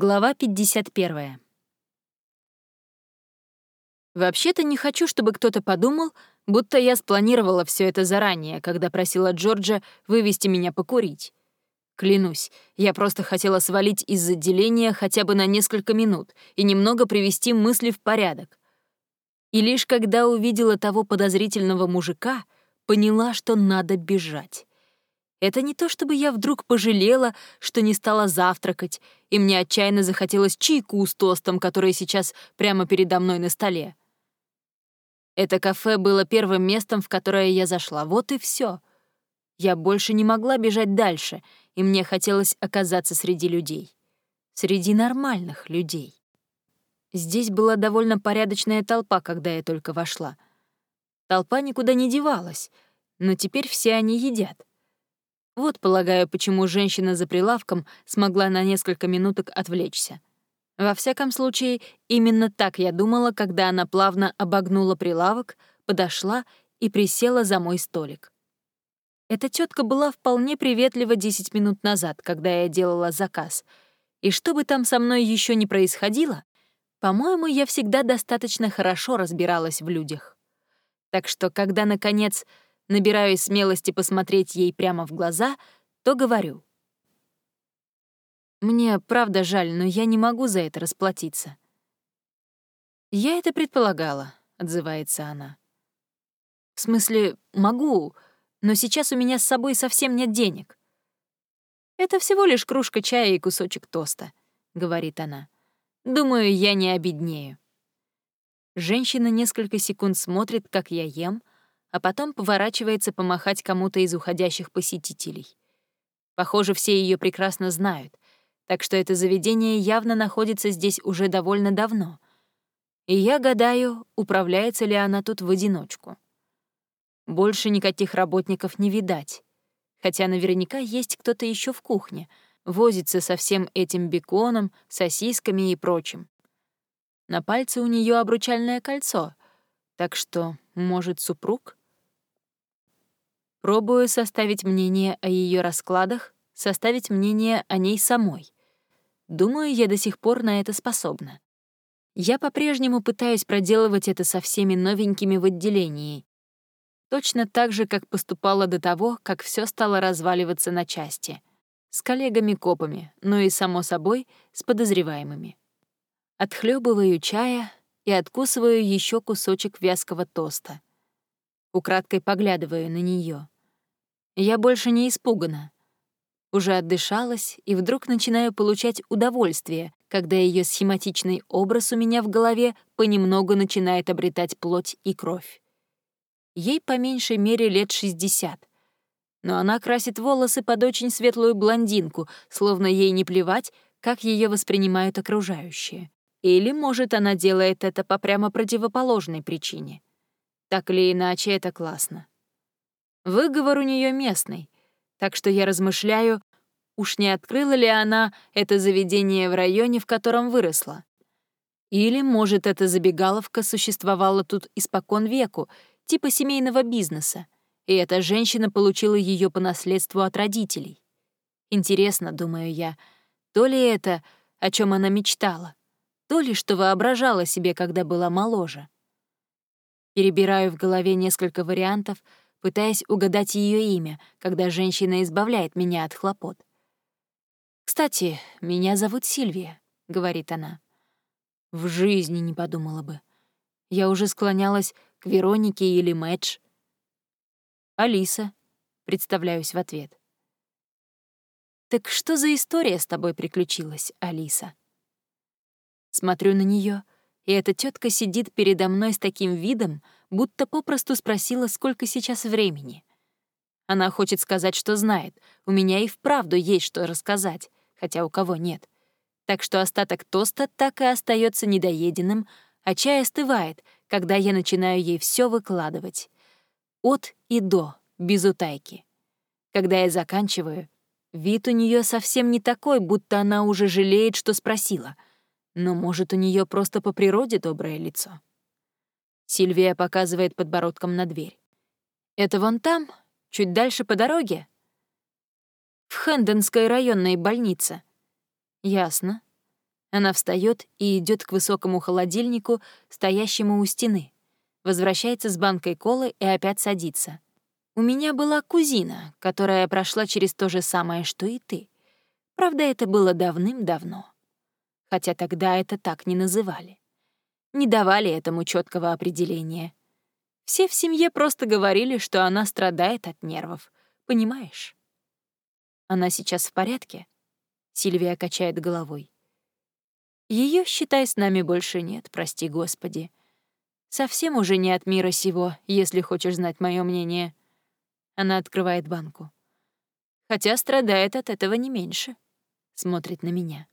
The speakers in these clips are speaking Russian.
Глава 51. Вообще-то не хочу, чтобы кто-то подумал, будто я спланировала все это заранее, когда просила Джорджа вывести меня покурить. Клянусь, я просто хотела свалить из отделения хотя бы на несколько минут и немного привести мысли в порядок. И лишь когда увидела того подозрительного мужика, поняла, что надо бежать. Это не то, чтобы я вдруг пожалела, что не стала завтракать, и мне отчаянно захотелось чайку с тостом, который сейчас прямо передо мной на столе. Это кафе было первым местом, в которое я зашла. Вот и все. Я больше не могла бежать дальше, и мне хотелось оказаться среди людей. Среди нормальных людей. Здесь была довольно порядочная толпа, когда я только вошла. Толпа никуда не девалась, но теперь все они едят. Вот, полагаю, почему женщина за прилавком смогла на несколько минуток отвлечься. Во всяком случае, именно так я думала, когда она плавно обогнула прилавок, подошла и присела за мой столик. Эта тетка была вполне приветлива 10 минут назад, когда я делала заказ. И что бы там со мной еще не происходило, по-моему, я всегда достаточно хорошо разбиралась в людях. Так что, когда, наконец, набираюсь смелости посмотреть ей прямо в глаза, то говорю. «Мне правда жаль, но я не могу за это расплатиться». «Я это предполагала», — отзывается она. «В смысле, могу, но сейчас у меня с собой совсем нет денег». «Это всего лишь кружка чая и кусочек тоста», — говорит она. «Думаю, я не обеднею». Женщина несколько секунд смотрит, как я ем, а потом поворачивается помахать кому-то из уходящих посетителей. Похоже, все ее прекрасно знают, так что это заведение явно находится здесь уже довольно давно. И я гадаю, управляется ли она тут в одиночку. Больше никаких работников не видать, хотя наверняка есть кто-то еще в кухне, возится со всем этим беконом, сосисками и прочим. На пальце у нее обручальное кольцо, так что, может, супруг? Пробую составить мнение о ее раскладах, составить мнение о ней самой. Думаю, я до сих пор на это способна. Я по-прежнему пытаюсь проделывать это со всеми новенькими в отделении. Точно так же, как поступала до того, как все стало разваливаться на части. С коллегами-копами, но и, само собой, с подозреваемыми. Отхлебываю чая и откусываю еще кусочек вязкого тоста — Украдкой поглядываю на нее. Я больше не испугана. Уже отдышалась и вдруг начинаю получать удовольствие, когда ее схематичный образ у меня в голове понемногу начинает обретать плоть и кровь. Ей по меньшей мере лет 60. Но она красит волосы под очень светлую блондинку, словно ей не плевать, как ее воспринимают окружающие. Или, может, она делает это по прямо противоположной причине — так или иначе, это классно. Выговор у нее местный, так что я размышляю, уж не открыла ли она это заведение в районе, в котором выросла. Или, может, эта забегаловка существовала тут испокон веку, типа семейного бизнеса, и эта женщина получила ее по наследству от родителей. Интересно, думаю я, то ли это, о чем она мечтала, то ли что воображала себе, когда была моложе. Перебираю в голове несколько вариантов, пытаясь угадать ее имя, когда женщина избавляет меня от хлопот. «Кстати, меня зовут Сильвия», — говорит она. В жизни не подумала бы. Я уже склонялась к Веронике или Мэтч. «Алиса», — представляюсь в ответ. «Так что за история с тобой приключилась, Алиса?» Смотрю на нее и эта тетка сидит передо мной с таким видом, будто попросту спросила, сколько сейчас времени. Она хочет сказать, что знает. У меня и вправду есть что рассказать, хотя у кого нет. Так что остаток тоста так и остается недоеденным, а чай остывает, когда я начинаю ей все выкладывать. От и до, без утайки. Когда я заканчиваю, вид у нее совсем не такой, будто она уже жалеет, что спросила — но, может, у нее просто по природе доброе лицо. Сильвия показывает подбородком на дверь. «Это вон там, чуть дальше по дороге?» «В Хэндонской районной больнице». «Ясно. Она встает и идет к высокому холодильнику, стоящему у стены. Возвращается с банкой колы и опять садится. У меня была кузина, которая прошла через то же самое, что и ты. Правда, это было давным-давно. Хотя тогда это так не называли. Не давали этому четкого определения. Все в семье просто говорили, что она страдает от нервов. Понимаешь? Она сейчас в порядке? Сильвия качает головой. Ее, считай, с нами больше нет, прости господи. Совсем уже не от мира сего, если хочешь знать мое мнение. Она открывает банку. Хотя страдает от этого не меньше. Смотрит на меня.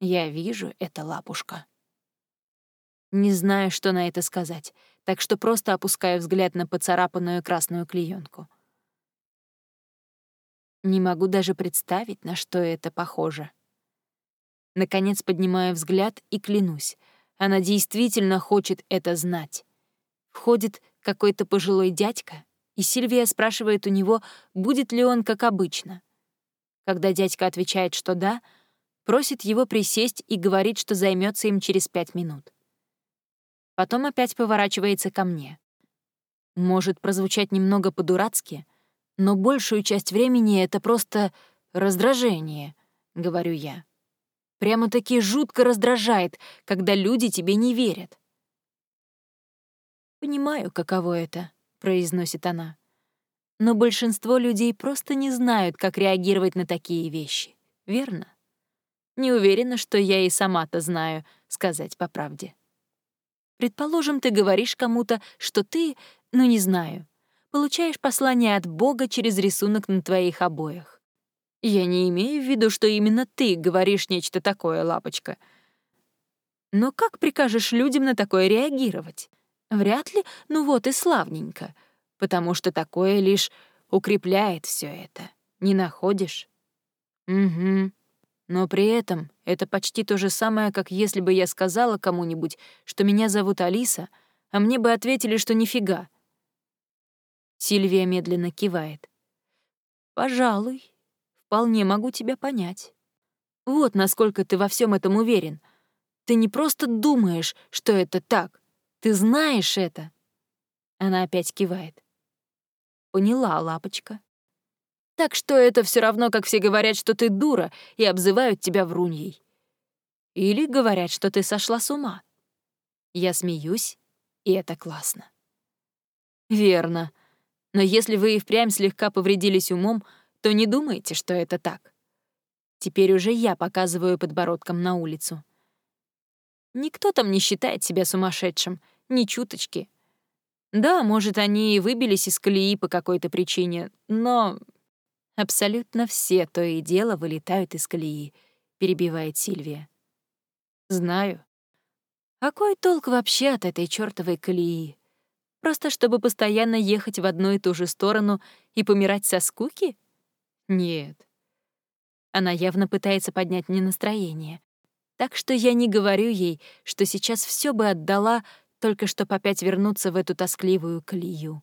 Я вижу, это лапушка. Не знаю, что на это сказать, так что просто опускаю взгляд на поцарапанную красную клеенку. Не могу даже представить, на что это похоже. Наконец поднимаю взгляд и клянусь. Она действительно хочет это знать. Входит какой-то пожилой дядька, и Сильвия спрашивает у него, будет ли он как обычно. Когда дядька отвечает, что да, просит его присесть и говорит, что займется им через пять минут. Потом опять поворачивается ко мне. Может прозвучать немного по-дурацки, но большую часть времени это просто раздражение, говорю я. Прямо-таки жутко раздражает, когда люди тебе не верят. «Понимаю, каково это», — произносит она. «Но большинство людей просто не знают, как реагировать на такие вещи, верно? Не уверена, что я и сама-то знаю, сказать по правде. Предположим, ты говоришь кому-то, что ты, ну не знаю, получаешь послание от Бога через рисунок на твоих обоях. Я не имею в виду, что именно ты говоришь нечто такое, лапочка. Но как прикажешь людям на такое реагировать? Вряд ли, ну вот и славненько, потому что такое лишь укрепляет все это. Не находишь? Угу. Но при этом это почти то же самое, как если бы я сказала кому-нибудь, что меня зовут Алиса, а мне бы ответили, что нифига. Сильвия медленно кивает. «Пожалуй, вполне могу тебя понять. Вот насколько ты во всем этом уверен. Ты не просто думаешь, что это так. Ты знаешь это. Она опять кивает. Поняла, лапочка. Так что это все равно, как все говорят, что ты дура и обзывают тебя вруньей. Или говорят, что ты сошла с ума. Я смеюсь, и это классно. Верно. Но если вы и впрямь слегка повредились умом, то не думайте, что это так. Теперь уже я показываю подбородком на улицу. Никто там не считает себя сумасшедшим, ни чуточки. Да, может, они и выбились из колеи по какой-то причине, но абсолютно все то и дело вылетают из колеи, перебивает Сильвия. Знаю. Какой толк вообще от этой чёртовой колеи? Просто чтобы постоянно ехать в одну и ту же сторону и помирать со скуки? Нет. Она явно пытается поднять мне настроение. Так что я не говорю ей, что сейчас все бы отдала, только чтобы опять вернуться в эту тоскливую колею.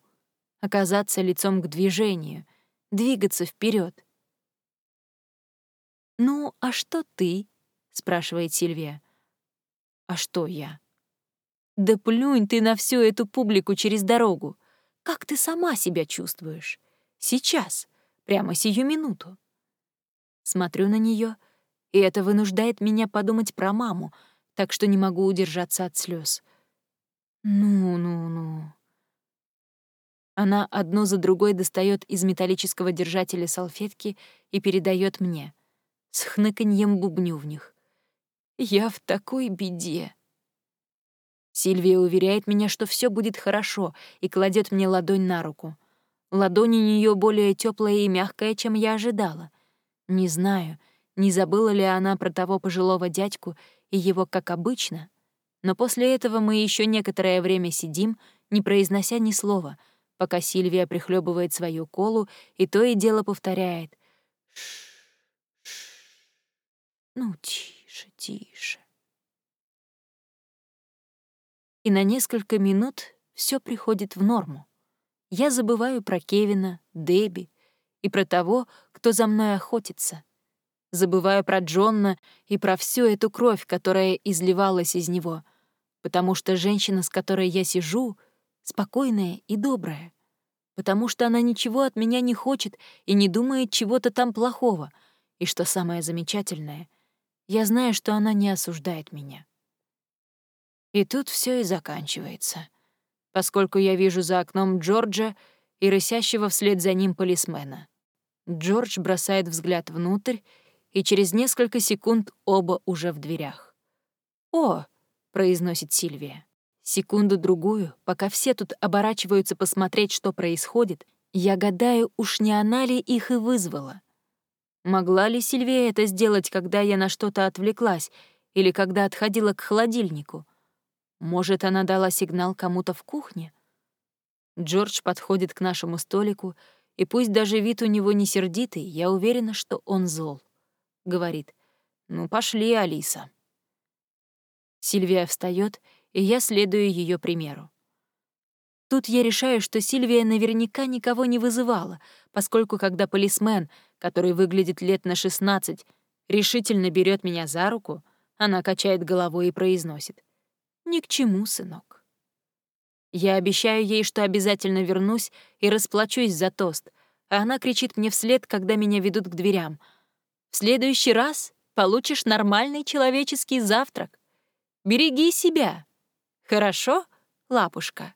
Оказаться лицом к движению, двигаться вперед. «Ну, а что ты?» — спрашивает Сильвия. «А что я?» «Да плюнь ты на всю эту публику через дорогу. Как ты сама себя чувствуешь? Сейчас, Прямо сию минуту. Смотрю на нее, и это вынуждает меня подумать про маму, так что не могу удержаться от слез. Ну-ну-ну. Она одну за другой достает из металлического держателя салфетки и передает мне. С хныканьем бубню в них. Я в такой беде. Сильвия уверяет меня, что все будет хорошо, и кладет мне ладонь на руку. Ладонь у нее более теплая и мягкая, чем я ожидала. Не знаю, не забыла ли она про того пожилого дядьку и его как обычно, но после этого мы еще некоторое время сидим, не произнося ни слова, пока Сильвия прихлебывает свою колу и то и дело повторяет «Ш, ну тише, тише». И на несколько минут все приходит в норму я забываю про Кевина, Дебби и про того, кто за мной охотится. забываю про Джонна и про всю эту кровь, которая изливалась из него, потому что женщина, с которой я сижу, спокойная и добрая, потому что она ничего от меня не хочет и не думает чего-то там плохого, и что самое замечательное, я знаю, что она не осуждает меня. И тут все и заканчивается, поскольку я вижу за окном Джорджа и рысящего вслед за ним полисмена. Джордж бросает взгляд внутрь, и через несколько секунд оба уже в дверях. «О!» — произносит Сильвия. Секунду-другую, пока все тут оборачиваются посмотреть, что происходит, я гадаю, уж не она ли их и вызвала. Могла ли Сильвия это сделать, когда я на что-то отвлеклась или когда отходила к холодильнику? Может, она дала сигнал кому-то в кухне? Джордж подходит к нашему столику, и пусть даже вид у него не сердитый, я уверена, что он зол. Говорит, «Ну, пошли, Алиса». Сильвия встает, и я следую ее примеру. Тут я решаю, что Сильвия наверняка никого не вызывала, поскольку когда полисмен, который выглядит лет на 16, решительно берет меня за руку, она качает головой и произносит. Ни к чему, сынок. Я обещаю ей, что обязательно вернусь и расплачусь за тост, а она кричит мне вслед, когда меня ведут к дверям. «В следующий раз получишь нормальный человеческий завтрак. Береги себя. Хорошо, лапушка?»